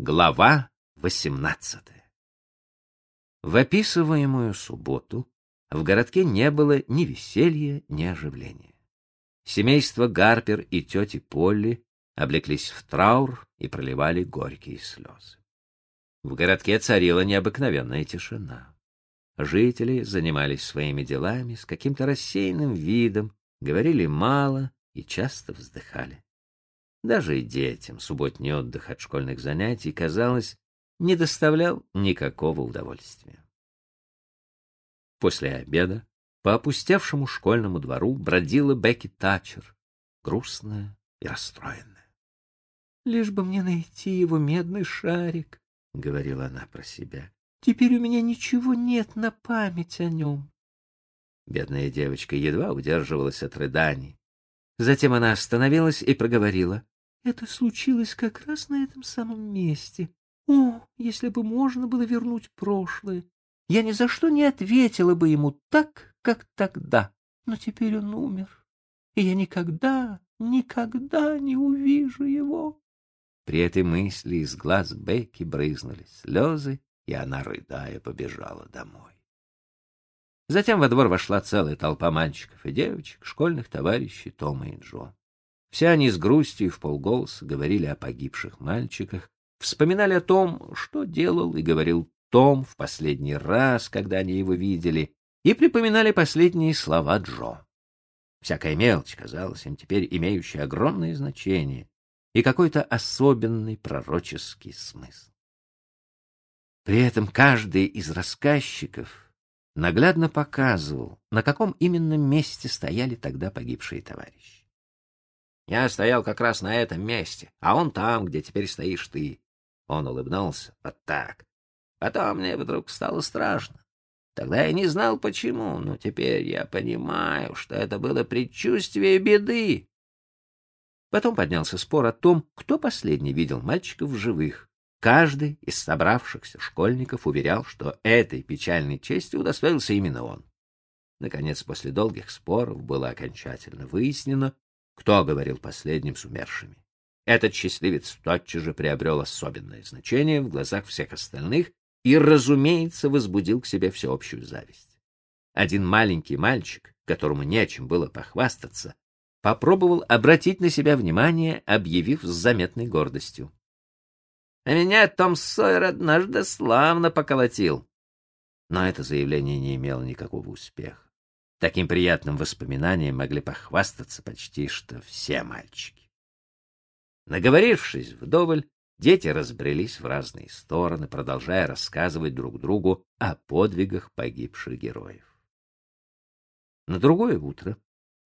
Глава 18. В описываемую субботу в городке не было ни веселья, ни оживления. Семейство Гарпер и тети Полли облеклись в траур и проливали горькие слезы. В городке царила необыкновенная тишина. Жители занимались своими делами с каким-то рассеянным видом, говорили мало и часто вздыхали. Даже и детям субботний отдых от школьных занятий, казалось, не доставлял никакого удовольствия. После обеда по опустевшему школьному двору бродила Бекки Тачер, грустная и расстроенная. «Лишь бы мне найти его медный шарик», — говорила она про себя. «Теперь у меня ничего нет на память о нем». Бедная девочка едва удерживалась от рыданий. Затем она остановилась и проговорила. Это случилось как раз на этом самом месте. О, если бы можно было вернуть прошлое! Я ни за что не ответила бы ему так, как тогда. Но теперь он умер, и я никогда, никогда не увижу его. При этой мысли из глаз Бекки брызнули слезы, и она, рыдая, побежала домой. Затем во двор вошла целая толпа мальчиков и девочек, школьных товарищей Тома и Джо. Все они с грустью и в полголоса говорили о погибших мальчиках, вспоминали о том, что делал и говорил Том в последний раз, когда они его видели, и припоминали последние слова Джо. Всякая мелочь казалась им теперь имеющей огромное значение и какой-то особенный пророческий смысл. При этом каждый из рассказчиков наглядно показывал, на каком именно месте стояли тогда погибшие товарищи. Я стоял как раз на этом месте, а он там, где теперь стоишь ты. Он улыбнулся вот так. Потом мне вдруг стало страшно. Тогда я не знал почему, но теперь я понимаю, что это было предчувствие беды. Потом поднялся спор о том, кто последний видел мальчиков в живых. Каждый из собравшихся школьников уверял, что этой печальной чести удостоился именно он. Наконец, после долгих споров было окончательно выяснено, кто говорил последним с умершими. Этот счастливец тотчас же приобрел особенное значение в глазах всех остальных и, разумеется, возбудил к себе всеобщую зависть. Один маленький мальчик, которому нечем было похвастаться, попробовал обратить на себя внимание, объявив с заметной гордостью. А меня Том Сойер однажды славно поколотил. Но это заявление не имело никакого успеха. Таким приятным воспоминанием могли похвастаться почти что все мальчики. Наговорившись вдоволь, дети разбрелись в разные стороны, продолжая рассказывать друг другу о подвигах погибших героев. На другое утро,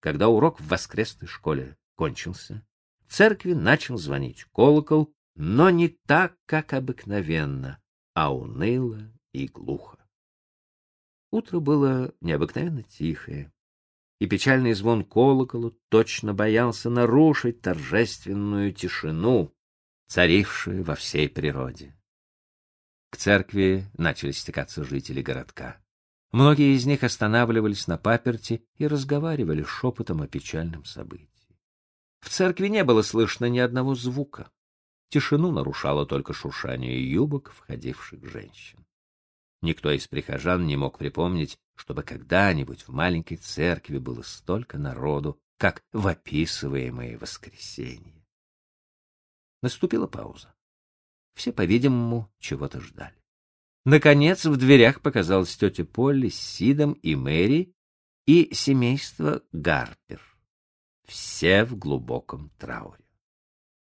когда урок в воскресной школе кончился, в церкви начал звонить колокол, но не так, как обыкновенно, а уныло и глухо. Утро было необыкновенно тихое, и печальный звон колокола точно боялся нарушить торжественную тишину, царившую во всей природе. К церкви начали стекаться жители городка. Многие из них останавливались на паперти и разговаривали шепотом о печальном событии. В церкви не было слышно ни одного звука. Тишину нарушало только шуршание юбок входивших женщин. Никто из прихожан не мог припомнить, чтобы когда-нибудь в маленькой церкви было столько народу, как в описываемое воскресенье. Наступила пауза. Все, по-видимому, чего-то ждали. Наконец в дверях показалась тетя Полли с Сидом и Мэри и семейство Гарпер. Все в глубоком трауре.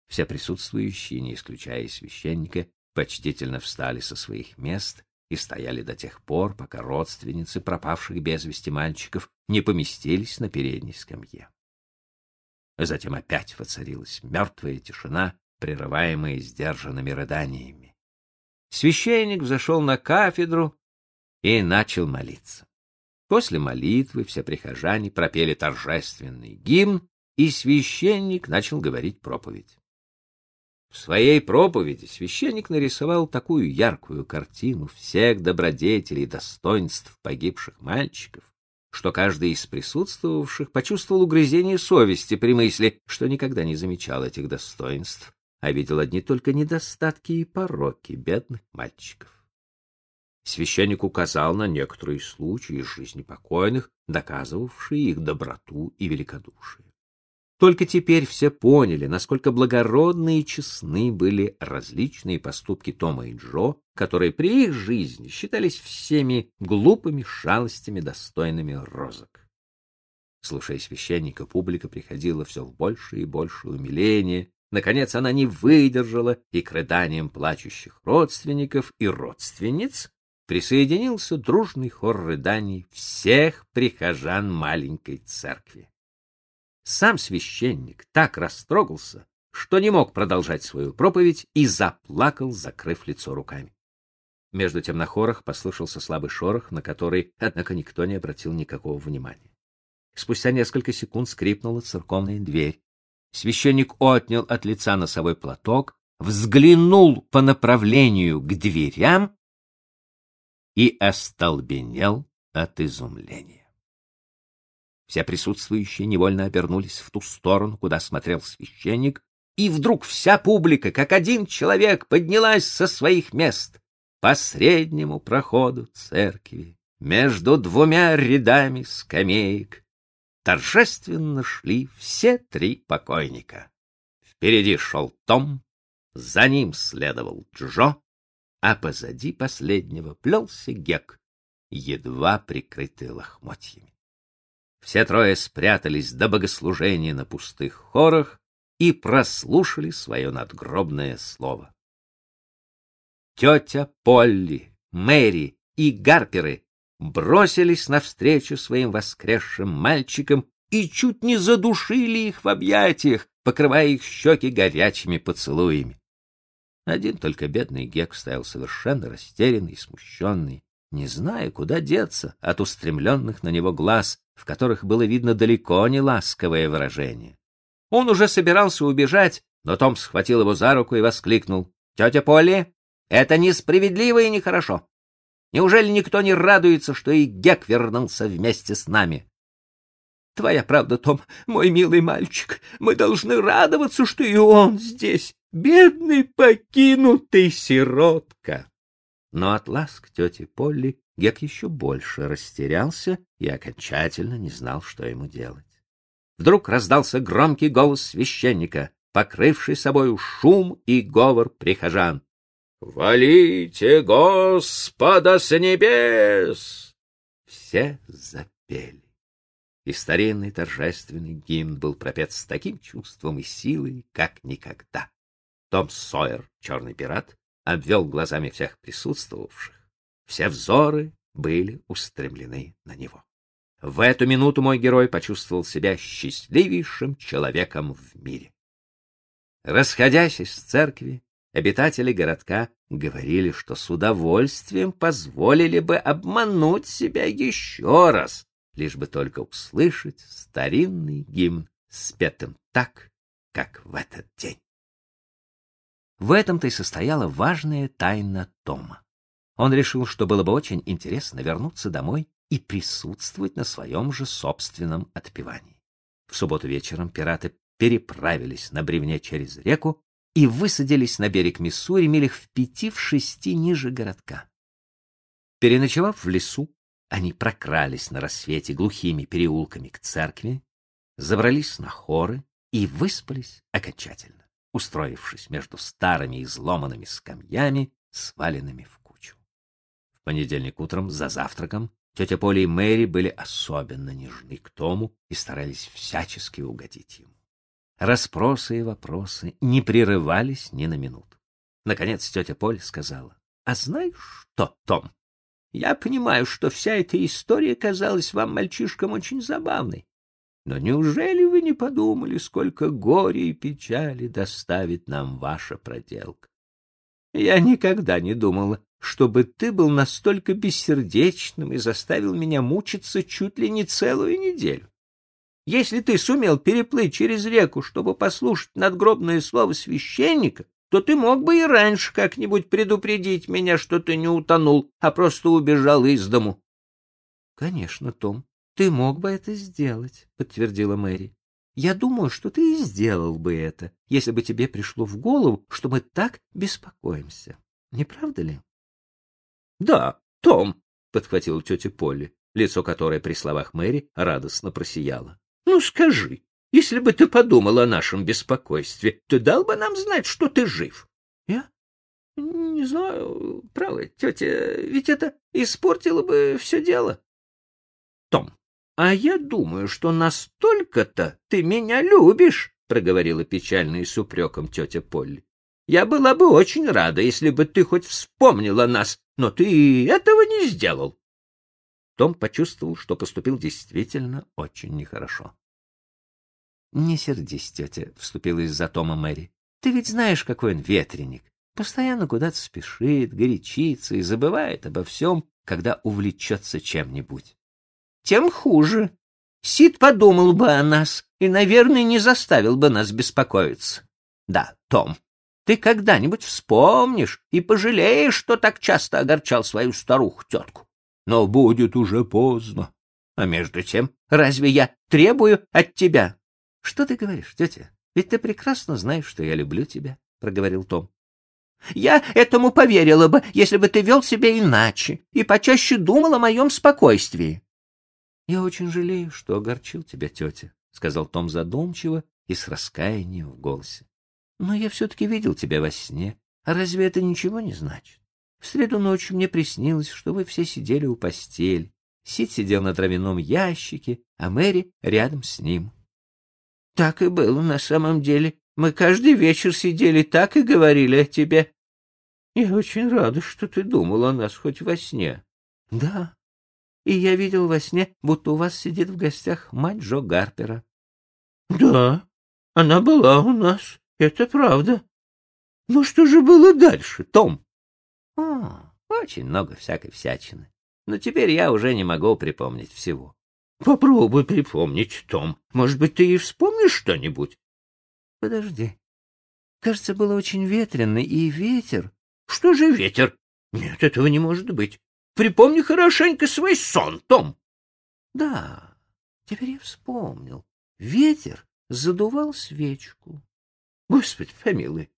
Все присутствующие, не исключая священника, почтительно встали со своих мест и стояли до тех пор, пока родственницы пропавших без вести мальчиков не поместились на передней скамье. Затем опять воцарилась мертвая тишина, прерываемая сдержанными рыданиями. Священник взошел на кафедру и начал молиться. После молитвы все прихожане пропели торжественный гимн, и священник начал говорить проповедь. В своей проповеди священник нарисовал такую яркую картину всех добродетелей и достоинств погибших мальчиков, что каждый из присутствовавших почувствовал угрызение совести при мысли, что никогда не замечал этих достоинств, а видел одни только недостатки и пороки бедных мальчиков. Священник указал на некоторые случаи из жизни покойных, доказывавшие их доброту и великодушие. Только теперь все поняли, насколько благородны и честны были различные поступки Тома и Джо, которые при их жизни считались всеми глупыми шалостями, достойными розок. Слушая священника, публика приходила все в большее и большее умиление. Наконец она не выдержала, и к рыданиям плачущих родственников и родственниц присоединился дружный хор рыданий всех прихожан маленькой церкви. Сам священник так растрогался, что не мог продолжать свою проповедь и заплакал, закрыв лицо руками. Между тем на хорах послышался слабый шорох, на который, однако, никто не обратил никакого внимания. Спустя несколько секунд скрипнула церковная дверь. Священник отнял от лица носовой платок, взглянул по направлению к дверям и остолбенел от изумления. Все присутствующие невольно обернулись в ту сторону, куда смотрел священник, и вдруг вся публика, как один человек, поднялась со своих мест по среднему проходу церкви, между двумя рядами скамеек. Торжественно шли все три покойника. Впереди шел Том, за ним следовал Джо, а позади последнего плелся Гек, едва прикрытый лохмотьями. Все трое спрятались до богослужения на пустых хорах и прослушали свое надгробное слово. Тетя Полли, Мэри и Гарперы бросились навстречу своим воскресшим мальчикам и чуть не задушили их в объятиях, покрывая их щеки горячими поцелуями. Один только бедный Гек стоял совершенно растерянный и смущенный, не зная, куда деться от устремленных на него глаз, в которых было видно далеко не ласковое выражение. Он уже собирался убежать, но Том схватил его за руку и воскликнул. — Тетя Полли, это несправедливо и нехорошо. Неужели никто не радуется, что и Гек вернулся вместе с нами? — Твоя правда, Том, мой милый мальчик. Мы должны радоваться, что и он здесь. Бедный покинутый сиротка. Но от ласк тети Полли Гек еще больше растерялся и окончательно не знал, что ему делать. Вдруг раздался громкий голос священника, покрывший собою шум и говор прихожан. «Хвалите Господа с небес!» Все запели. И старинный торжественный гимн был пропет с таким чувством и силой, как никогда. Том Сойер, черный пират, обвел глазами всех присутствовавших. Все взоры были устремлены на него. В эту минуту мой герой почувствовал себя счастливейшим человеком в мире. Расходясь из церкви, обитатели городка говорили, что с удовольствием позволили бы обмануть себя еще раз, лишь бы только услышать старинный гимн, спетым так, как в этот день. В этом-то и состояла важная тайна Тома. Он решил, что было бы очень интересно вернуться домой и присутствовать на своем же собственном отпевании. В субботу вечером пираты переправились на бревне через реку и высадились на берег Миссури милях в пяти в шести ниже городка. Переночевав в лесу, они прокрались на рассвете глухими переулками к церкви, забрались на хоры и выспались окончательно устроившись между старыми изломанными скамьями, сваленными в кучу. В понедельник утром за завтраком тетя Поля и Мэри были особенно нежны к Тому и старались всячески угодить ему. Распросы и вопросы не прерывались ни на минуту. Наконец тетя Поля сказала, «А знаешь что, Том, я понимаю, что вся эта история казалась вам, мальчишкам, очень забавной. Но неужели вы не подумали, сколько горя и печали доставит нам ваша проделка? Я никогда не думала, чтобы ты был настолько бессердечным и заставил меня мучиться чуть ли не целую неделю. Если ты сумел переплыть через реку, чтобы послушать надгробное слово священника, то ты мог бы и раньше как-нибудь предупредить меня, что ты не утонул, а просто убежал из дому. — Конечно, Том, ты мог бы это сделать, подтвердила Мэри. Я думаю, что ты и сделал бы это, если бы тебе пришло в голову, что мы так беспокоимся. Не правда ли? — Да, Том, — подхватила тетя Полли, лицо которой при словах Мэри радостно просияло. — Ну скажи, если бы ты подумал о нашем беспокойстве, ты дал бы нам знать, что ты жив? — Я? Не знаю, право, тетя, ведь это испортило бы все дело. — Том, а я думаю, что настолько-то ты меня любишь, — проговорила печально и с упреком тетя Полли. — Я была бы очень рада, если бы ты хоть вспомнила нас, но ты этого не сделал. Том почувствовал, что поступил действительно очень нехорошо. — Не сердись, тетя, — вступилась за Тома Мэри. — Ты ведь знаешь, какой он ветреник. Постоянно куда-то спешит, горячится и забывает обо всем, когда увлечется чем-нибудь. — Тем хуже. Сид подумал бы о нас и, наверное, не заставил бы нас беспокоиться. Да, Том, ты когда-нибудь вспомнишь и пожалеешь, что так часто огорчал свою старуху-тетку. Но будет уже поздно. А между тем, разве я требую от тебя? — Что ты говоришь, тетя? Ведь ты прекрасно знаешь, что я люблю тебя, — проговорил Том. — Я этому поверила бы, если бы ты вел себя иначе и почаще думал о моем спокойствии. — Я очень жалею, что огорчил тебя, тетя, — сказал Том задумчиво и с раскаянием в голосе. Но я все-таки видел тебя во сне. А разве это ничего не значит? В среду ночью мне приснилось, что вы все сидели у постели. Сид сидел на травяном ящике, а Мэри рядом с ним. — Так и было на самом деле. Мы каждый вечер сидели так и говорили о тебе. — Я очень рада, что ты думал о нас хоть во сне. — Да. И я видел во сне, будто у вас сидит в гостях мать Джо Гарпера. — Да, она была у нас. Это правда. Но что же было дальше, Том? О, очень много всякой всячины. Но теперь я уже не могу припомнить всего. Попробуй припомнить, Том. Может быть, ты и вспомнишь что-нибудь? Подожди. Кажется, было очень ветрено, и ветер... Что же ветер? Нет, этого не может быть. Припомни хорошенько свой сон, Том. Да, теперь я вспомнил. Ветер задувал свечку. Господи помилуй.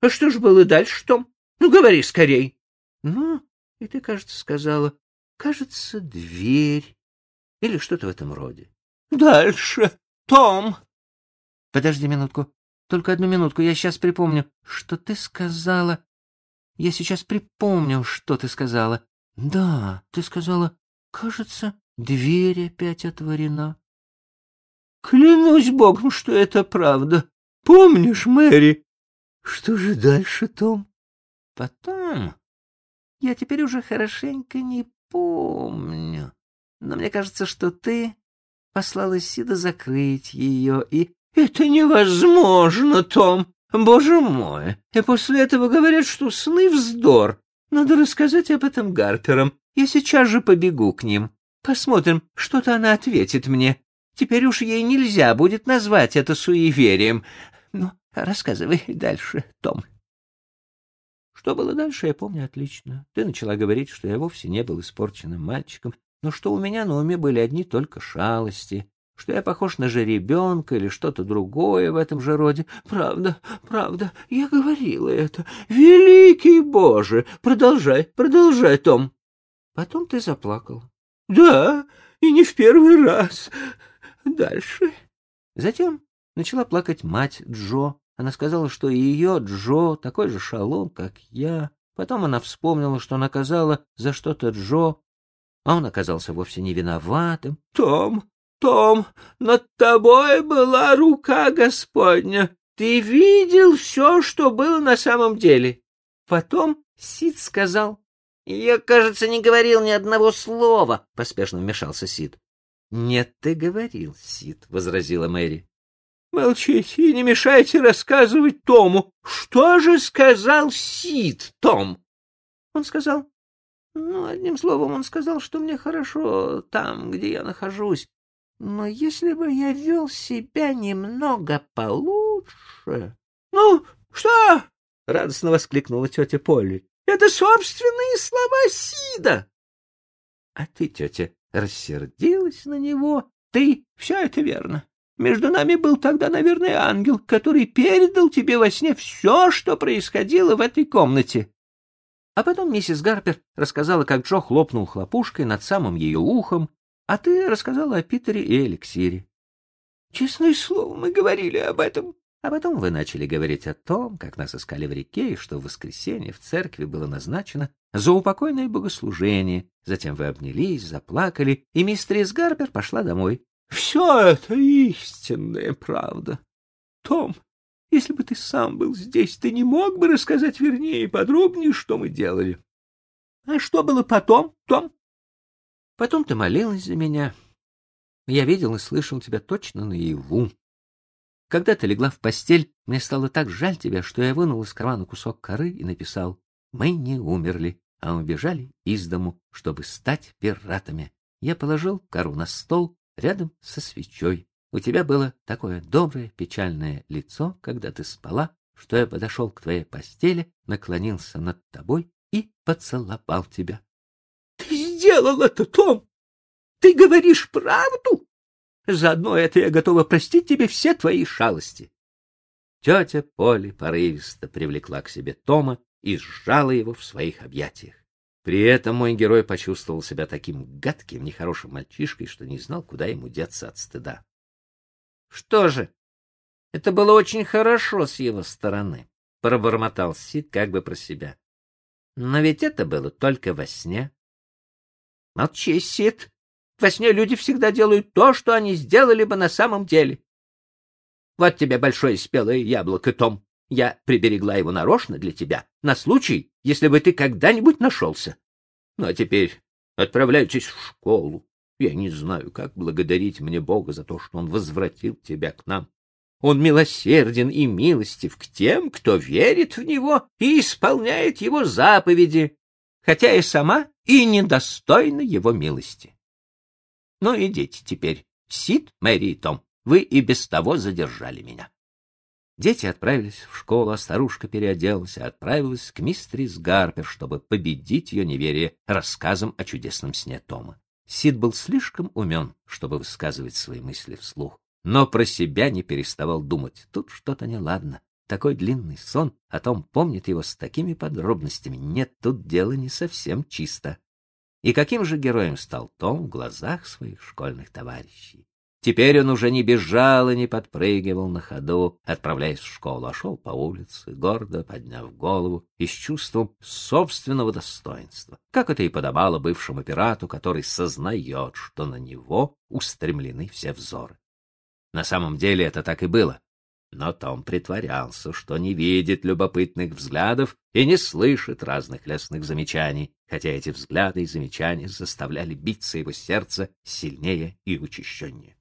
А что же было дальше, Том? Ну, говори скорей. Ну, и ты, кажется, сказала, кажется, дверь или что-то в этом роде. Дальше, Том. Подожди минутку, только одну минутку, я сейчас припомню, что ты сказала. Я сейчас припомню, что ты сказала. Да, ты сказала, кажется, дверь опять отворена. Клянусь богом, что это правда. Помнишь, Мэри? Что же дальше, Том? Потом... Я теперь уже хорошенько не помню. Но мне кажется, что ты послала Сида закрыть ее, и... Это невозможно, Том! Боже мой! И после этого говорят, что сны вздор. Надо рассказать об этом Гарперам. Я сейчас же побегу к ним. Посмотрим, что-то она ответит мне. Теперь уж ей нельзя будет назвать это суеверием. Рассказывай дальше, Том. Что было дальше, я помню отлично. Ты начала говорить, что я вовсе не был испорченным мальчиком, но что у меня на уме были одни только шалости, что я похож на жеребенка или что-то другое в этом же роде. Правда, правда, я говорила это. Великий Боже! Продолжай, продолжай, Том. Потом ты заплакал. Да, и не в первый раз. Дальше. Затем Начала плакать мать Джо. Она сказала, что ее Джо такой же шалун, как я. Потом она вспомнила, что наказала за что-то Джо, а он оказался вовсе не виноватым. — Том, Том, над тобой была рука Господня. Ты видел все, что было на самом деле. Потом Сид сказал. — Я, кажется, не говорил ни одного слова, — поспешно вмешался Сид. — Нет, ты говорил, Сид, — возразила Мэри. Молчите и не мешайте рассказывать Тому. Что же сказал Сид, Том? Он сказал... Ну, одним словом, он сказал, что мне хорошо там, где я нахожусь. Но если бы я вел себя немного получше... — Ну, что? — радостно воскликнула тетя Полли. — Это собственные слова Сида. — А ты, тетя, рассердилась на него. Ты... Все это верно. Между нами был тогда, наверное, ангел, который передал тебе во сне все, что происходило в этой комнате. А потом миссис Гарпер рассказала, как Джо хлопнул хлопушкой над самым ее ухом, а ты рассказала о Питере и эликсире. Честное слово, мы говорили об этом. А потом вы начали говорить о том, как нас искали в реке, и что в воскресенье в церкви было назначено за упокойное богослужение. Затем вы обнялись, заплакали, и мистерис Гарпер пошла домой. Все это истинная правда. Том, если бы ты сам был здесь, ты не мог бы рассказать вернее и подробнее, что мы делали. А что было потом, Том? Потом ты молилась за меня. Я видел и слышал тебя точно наяву. Когда ты легла в постель, мне стало так жаль тебя, что я вынул из кармана кусок коры и написал «Мы не умерли, а убежали из дому, чтобы стать пиратами». Я положил кору на стол рядом со свечой. У тебя было такое доброе, печальное лицо, когда ты спала, что я подошел к твоей постели, наклонился над тобой и поцеловал тебя. — Ты сделал это, Том! Ты говоришь правду? Заодно это я готова простить тебе все твои шалости. Тетя Поли порывисто привлекла к себе Тома и сжала его в своих объятиях. При этом мой герой почувствовал себя таким гадким, нехорошим мальчишкой, что не знал, куда ему деться от стыда. Что же, это было очень хорошо с его стороны, пробормотал Сид как бы про себя. Но ведь это было только во сне. Молчи, Сид. Во сне люди всегда делают то, что они сделали бы на самом деле. Вот тебе большое спелое яблоко, Том. Я приберегла его нарочно для тебя, на случай, если бы ты когда-нибудь нашелся. Ну, а теперь отправляйтесь в школу. Я не знаю, как благодарить мне Бога за то, что Он возвратил тебя к нам. Он милосерден и милостив к тем, кто верит в Него и исполняет Его заповеди, хотя и сама и недостойна Его милости. Ну, идите теперь. Сид, Мэри и Том, вы и без того задержали меня. Дети отправились в школу, а старушка переоделась и отправилась к мистерис Гарпер, чтобы победить ее неверие рассказом о чудесном сне Тома. Сид был слишком умен, чтобы высказывать свои мысли вслух, но про себя не переставал думать. Тут что-то неладно. Такой длинный сон, а Том помнит его с такими подробностями. Нет, тут дело не совсем чисто. И каким же героем стал Том в глазах своих школьных товарищей? Теперь он уже не бежал и не подпрыгивал на ходу, отправляясь в школу, а шел по улице, гордо подняв голову и с чувством собственного достоинства, как это и подобало бывшему пирату, который сознает, что на него устремлены все взоры. На самом деле это так и было. Но Том притворялся, что не видит любопытных взглядов и не слышит разных лестных замечаний, хотя эти взгляды и замечания заставляли биться его сердце сильнее и учащеннее.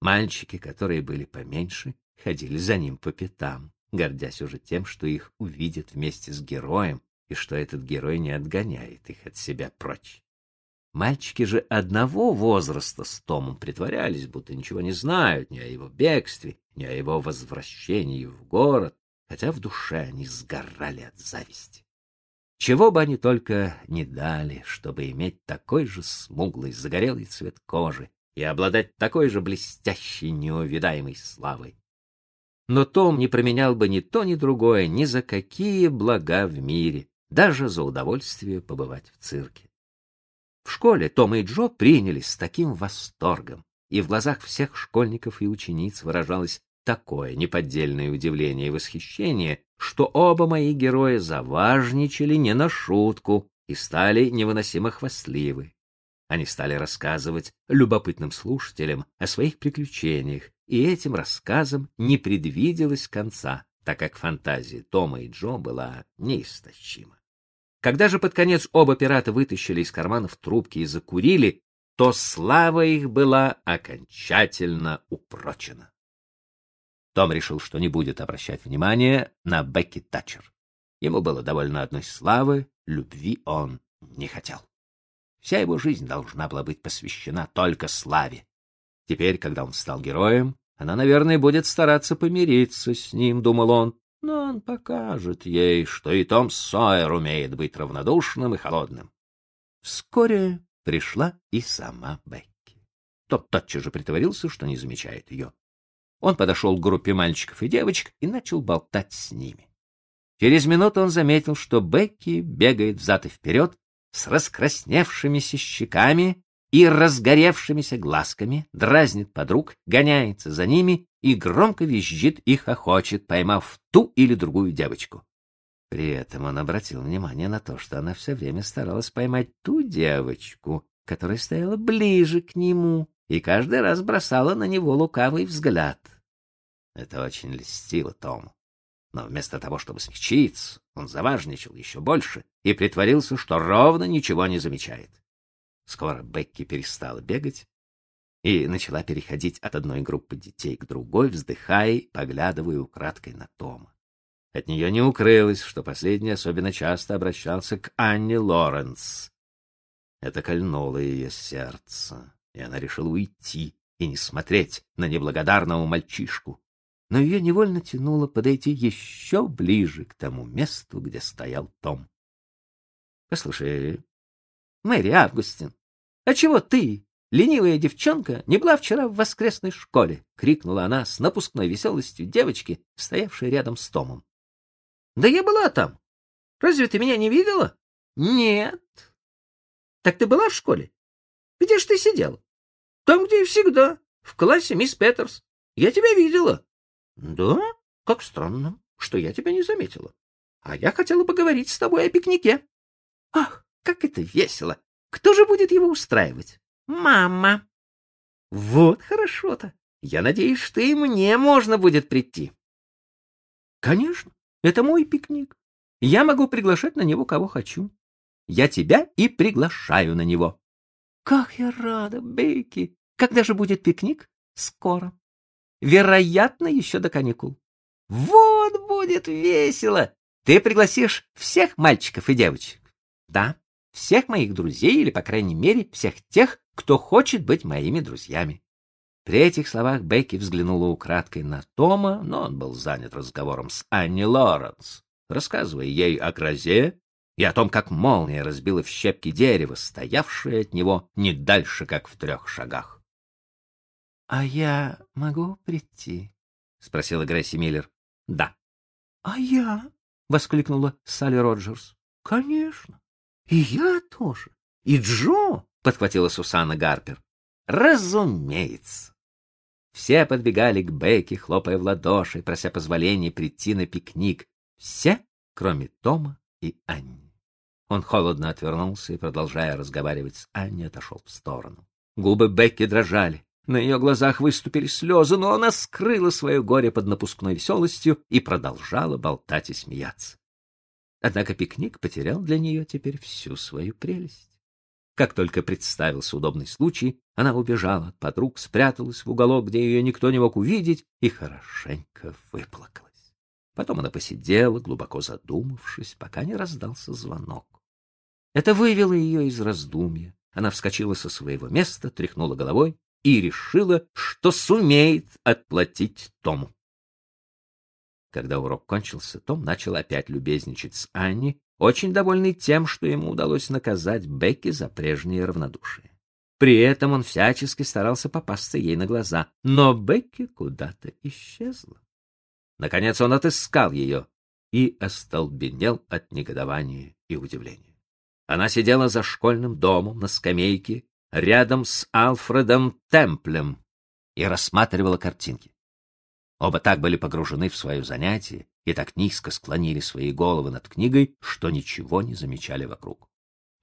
Мальчики, которые были поменьше, ходили за ним по пятам, гордясь уже тем, что их увидят вместе с героем и что этот герой не отгоняет их от себя прочь. Мальчики же одного возраста с Томом притворялись, будто ничего не знают ни о его бегстве, ни о его возвращении в город, хотя в душе они сгорали от зависти. Чего бы они только не дали, чтобы иметь такой же смуглый, загорелый цвет кожи и обладать такой же блестящей, неувидаемой славой. Но Том не променял бы ни то, ни другое ни за какие блага в мире, даже за удовольствие побывать в цирке. В школе Том и Джо принялись с таким восторгом, и в глазах всех школьников и учениц выражалось такое неподдельное удивление и восхищение, что оба мои героя заважничали не на шутку и стали невыносимо хвастливы. Они стали рассказывать любопытным слушателям о своих приключениях, и этим рассказам не предвиделось конца, так как фантазия Тома и Джо была неистощима. Когда же под конец оба пирата вытащили из карманов трубки и закурили, то слава их была окончательно упрочена. Том решил, что не будет обращать внимания на Бекки Татчер. Ему было довольно одной славы, любви он не хотел. Вся его жизнь должна была быть посвящена только славе. Теперь, когда он стал героем, она, наверное, будет стараться помириться с ним, думал он, но он покажет ей, что и Том Сойер умеет быть равнодушным и холодным. Вскоре пришла и сама Бекки. Тот тотчас же притворился, что не замечает ее. Он подошел к группе мальчиков и девочек и начал болтать с ними. Через минуту он заметил, что Бекки бегает взад и вперед с раскрасневшимися щеками и разгоревшимися глазками, дразнит подруг, гоняется за ними и громко визжит и хохочет, поймав ту или другую девочку. При этом он обратил внимание на то, что она все время старалась поймать ту девочку, которая стояла ближе к нему, и каждый раз бросала на него лукавый взгляд. Это очень льстило Тому. Но вместо того, чтобы смягчиться, он заважничал еще больше и притворился, что ровно ничего не замечает. Скоро Бекки перестала бегать и начала переходить от одной группы детей к другой, вздыхая поглядывая украдкой на Тома. От нее не укрылось, что последний особенно часто обращался к Анне Лоренс. Это кольнуло ее сердце, и она решила уйти и не смотреть на неблагодарного мальчишку. Но ее невольно тянуло подойти еще ближе к тому месту, где стоял Том. — Послушай, Мэри Августин, а чего ты, ленивая девчонка, не была вчера в воскресной школе? — крикнула она с напускной веселостью девочки, стоявшей рядом с Томом. Да я была там. Разве ты меня не видела? Нет. Так ты была в школе? Где ж ты сидела? Там, где и всегда, в классе мисс Петерс. Я тебя видела. Да? Как странно, что я тебя не заметила. А я хотела поговорить с тобой о пикнике. Ах, как это весело! Кто же будет его устраивать? Мама. Вот хорошо-то. Я надеюсь, что и мне можно будет прийти. Конечно. Это мой пикник. Я могу приглашать на него кого хочу. Я тебя и приглашаю на него. Как я рада, Бейки. Когда же будет пикник? Скоро. Вероятно, еще до каникул. Вот будет весело. Ты пригласишь всех мальчиков и девочек. Да, всех моих друзей или, по крайней мере, всех тех, кто хочет быть моими друзьями. При этих словах Бекки взглянула украдкой на Тома, но он был занят разговором с Анни Лоренс, рассказывая ей о грозе и о том, как молния разбила в щепки дерево, стоявшее от него не дальше, как в трех шагах. — А я могу прийти? — спросила Грейси Миллер. — Да. — А я? — воскликнула Салли Роджерс. — Конечно. И я тоже. И Джо, — подхватила Сусанна Гарпер. — Разумеется. Все подбегали к Бекке, хлопая в ладоши, прося позволения прийти на пикник. Все, кроме Тома и Анни. Он холодно отвернулся и, продолжая разговаривать с Анней, отошел в сторону. Губы Бекки дрожали. На ее глазах выступили слезы, но она скрыла свое горе под напускной веселостью и продолжала болтать и смеяться. Однако пикник потерял для нее теперь всю свою прелесть. Как только представился удобный случай, она убежала от подруг, спряталась в уголок, где ее никто не мог увидеть, и хорошенько выплакалась. Потом она посидела, глубоко задумавшись, пока не раздался звонок. Это вывело ее из раздумья. Она вскочила со своего места, тряхнула головой и решила, что сумеет отплатить Тому. Когда урок кончился, Том начал опять любезничать с Анни, очень довольный тем, что ему удалось наказать Бекки за прежнее равнодушие. При этом он всячески старался попасться ей на глаза, но Бекки куда-то исчезла. Наконец он отыскал ее и остолбенел от негодования и удивления. Она сидела за школьным домом на скамейке рядом с Алфредом Темплем и рассматривала картинки. Оба так были погружены в свое занятие и так низко склонили свои головы над книгой, что ничего не замечали вокруг.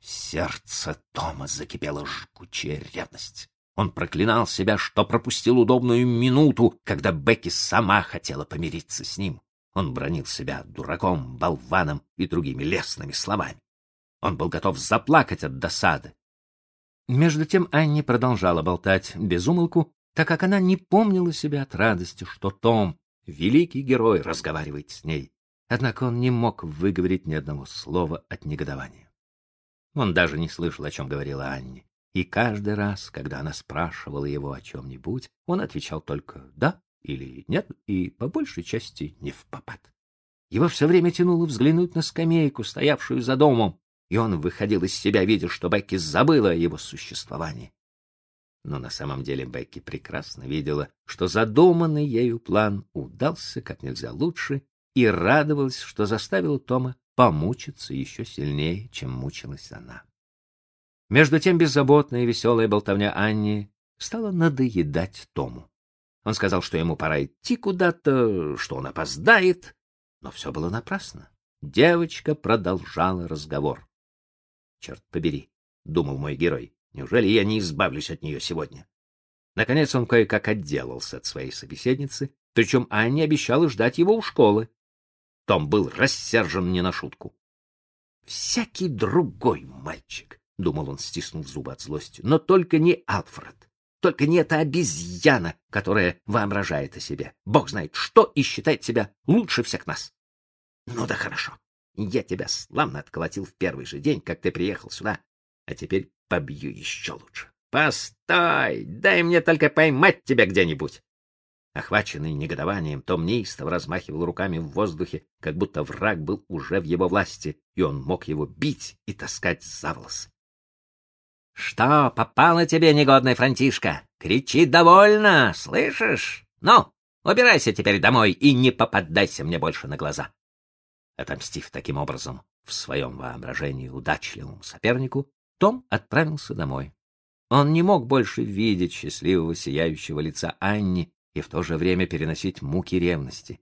Сердце Тома закипела жгучая ревность. Он проклинал себя, что пропустил удобную минуту, когда Бекки сама хотела помириться с ним. Он бронил себя дураком, болваном и другими лестными словами. Он был готов заплакать от досады. Между тем Анни продолжала болтать без умолку, так как она не помнила себя от радости, что Том, великий герой, разговаривает с ней. Однако он не мог выговорить ни одного слова от негодования. Он даже не слышал, о чем говорила Анни. И каждый раз, когда она спрашивала его о чем-нибудь, он отвечал только «да» или «нет», и по большей части не в попад. Его все время тянуло взглянуть на скамейку, стоявшую за домом, и он выходил из себя, видя, что Бекки забыла о его существовании. Но на самом деле Бекки прекрасно видела, что задуманный ею план удался как нельзя лучше, и радовалась, что заставила Тома помучиться еще сильнее, чем мучилась она. Между тем беззаботная и веселая болтовня Анни стала надоедать Тому. Он сказал, что ему пора идти куда-то, что он опоздает, но все было напрасно. Девочка продолжала разговор. Черт побери, думал мой герой. Неужели я не избавлюсь от нее сегодня? Наконец он кое-как отделался от своей собеседницы, причем Анне обещала ждать его у школы. Том был рассержен не на шутку. Всякий другой мальчик, думал он, стиснув зубы от злости, но только не Алфред. Только не эта обезьяна, которая воображает о себе. Бог знает что и считает себя лучше всех нас. Ну да хорошо. Я тебя славно отколотил в первый же день, как ты приехал сюда. А теперь побью еще лучше. Постой! Дай мне только поймать тебя где-нибудь. Охваченный негодованием, Том неистово размахивал руками в воздухе, как будто враг был уже в его власти, и он мог его бить и таскать за волосы. — Что, попало тебе, негодный Франтишка? Кричи довольно, слышишь? Ну, убирайся теперь домой и не попадайся мне больше на глаза. Отомстив таким образом в своем воображении удачливому сопернику, том отправился домой. Он не мог больше видеть счастливого сияющего лица Анни и в то же время переносить муки ревности.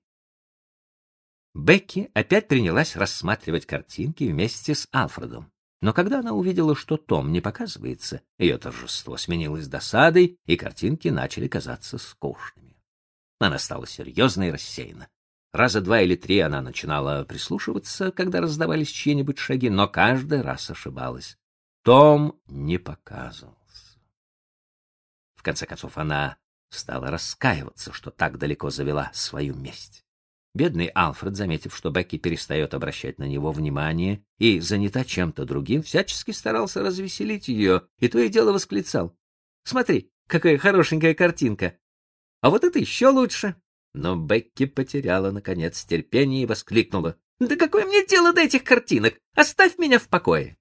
Бекки опять принялась рассматривать картинки вместе с Алфредом. Но когда она увидела, что Том не показывается, ее торжество сменилось досадой, и картинки начали казаться скучными. Она стала серьезна и рассеяна. Раза два или три она начинала прислушиваться, когда раздавались чьи-нибудь шаги, но каждый раз ошибалась. Том не показывался. В конце концов, она стала раскаиваться, что так далеко завела свою месть. Бедный Алфред, заметив, что Бекки перестает обращать на него внимание и занята чем-то другим, всячески старался развеселить ее и то и дело восклицал. «Смотри, какая хорошенькая картинка! А вот это еще лучше!» Но Бекки потеряла, наконец, терпение и воскликнула. «Да какое мне дело до этих картинок? Оставь меня в покое!»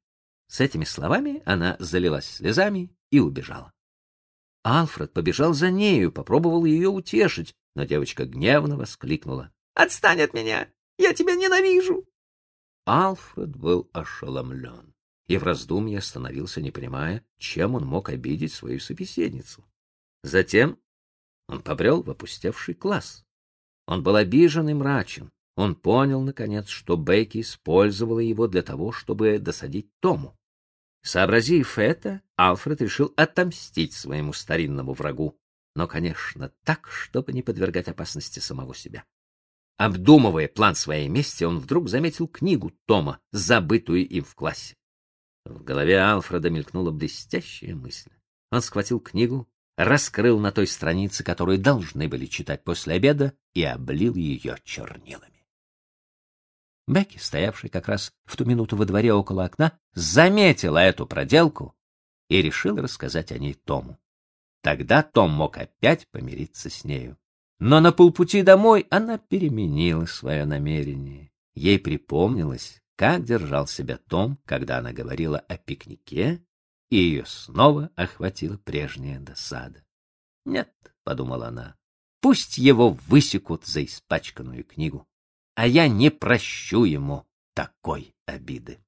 С этими словами она залилась слезами и убежала. Алфред побежал за нею, попробовал ее утешить, но девочка гневно воскликнула. Отстань от меня! Я тебя ненавижу!» Алфред был ошеломлен и в раздумье остановился, не понимая, чем он мог обидеть свою собеседницу. Затем он побрел в опустевший класс. Он был обижен и мрачен. Он понял, наконец, что Бекки использовала его для того, чтобы досадить Тому. Сообразив это, Алфред решил отомстить своему старинному врагу, но, конечно, так, чтобы не подвергать опасности самого себя. Обдумывая план своей мести, он вдруг заметил книгу Тома, забытую им в классе. В голове Алфреда мелькнула блестящая мысль. Он схватил книгу, раскрыл на той странице, которую должны были читать после обеда, и облил ее чернилами. Бекки, стоявший как раз в ту минуту во дворе около окна, заметила эту проделку и решил рассказать о ней Тому. Тогда Том мог опять помириться с нею. Но на полпути домой она переменила свое намерение. Ей припомнилось, как держал себя Том, когда она говорила о пикнике, и ее снова охватила прежняя досада. «Нет», — подумала она, — «пусть его высекут за испачканную книгу, а я не прощу ему такой обиды».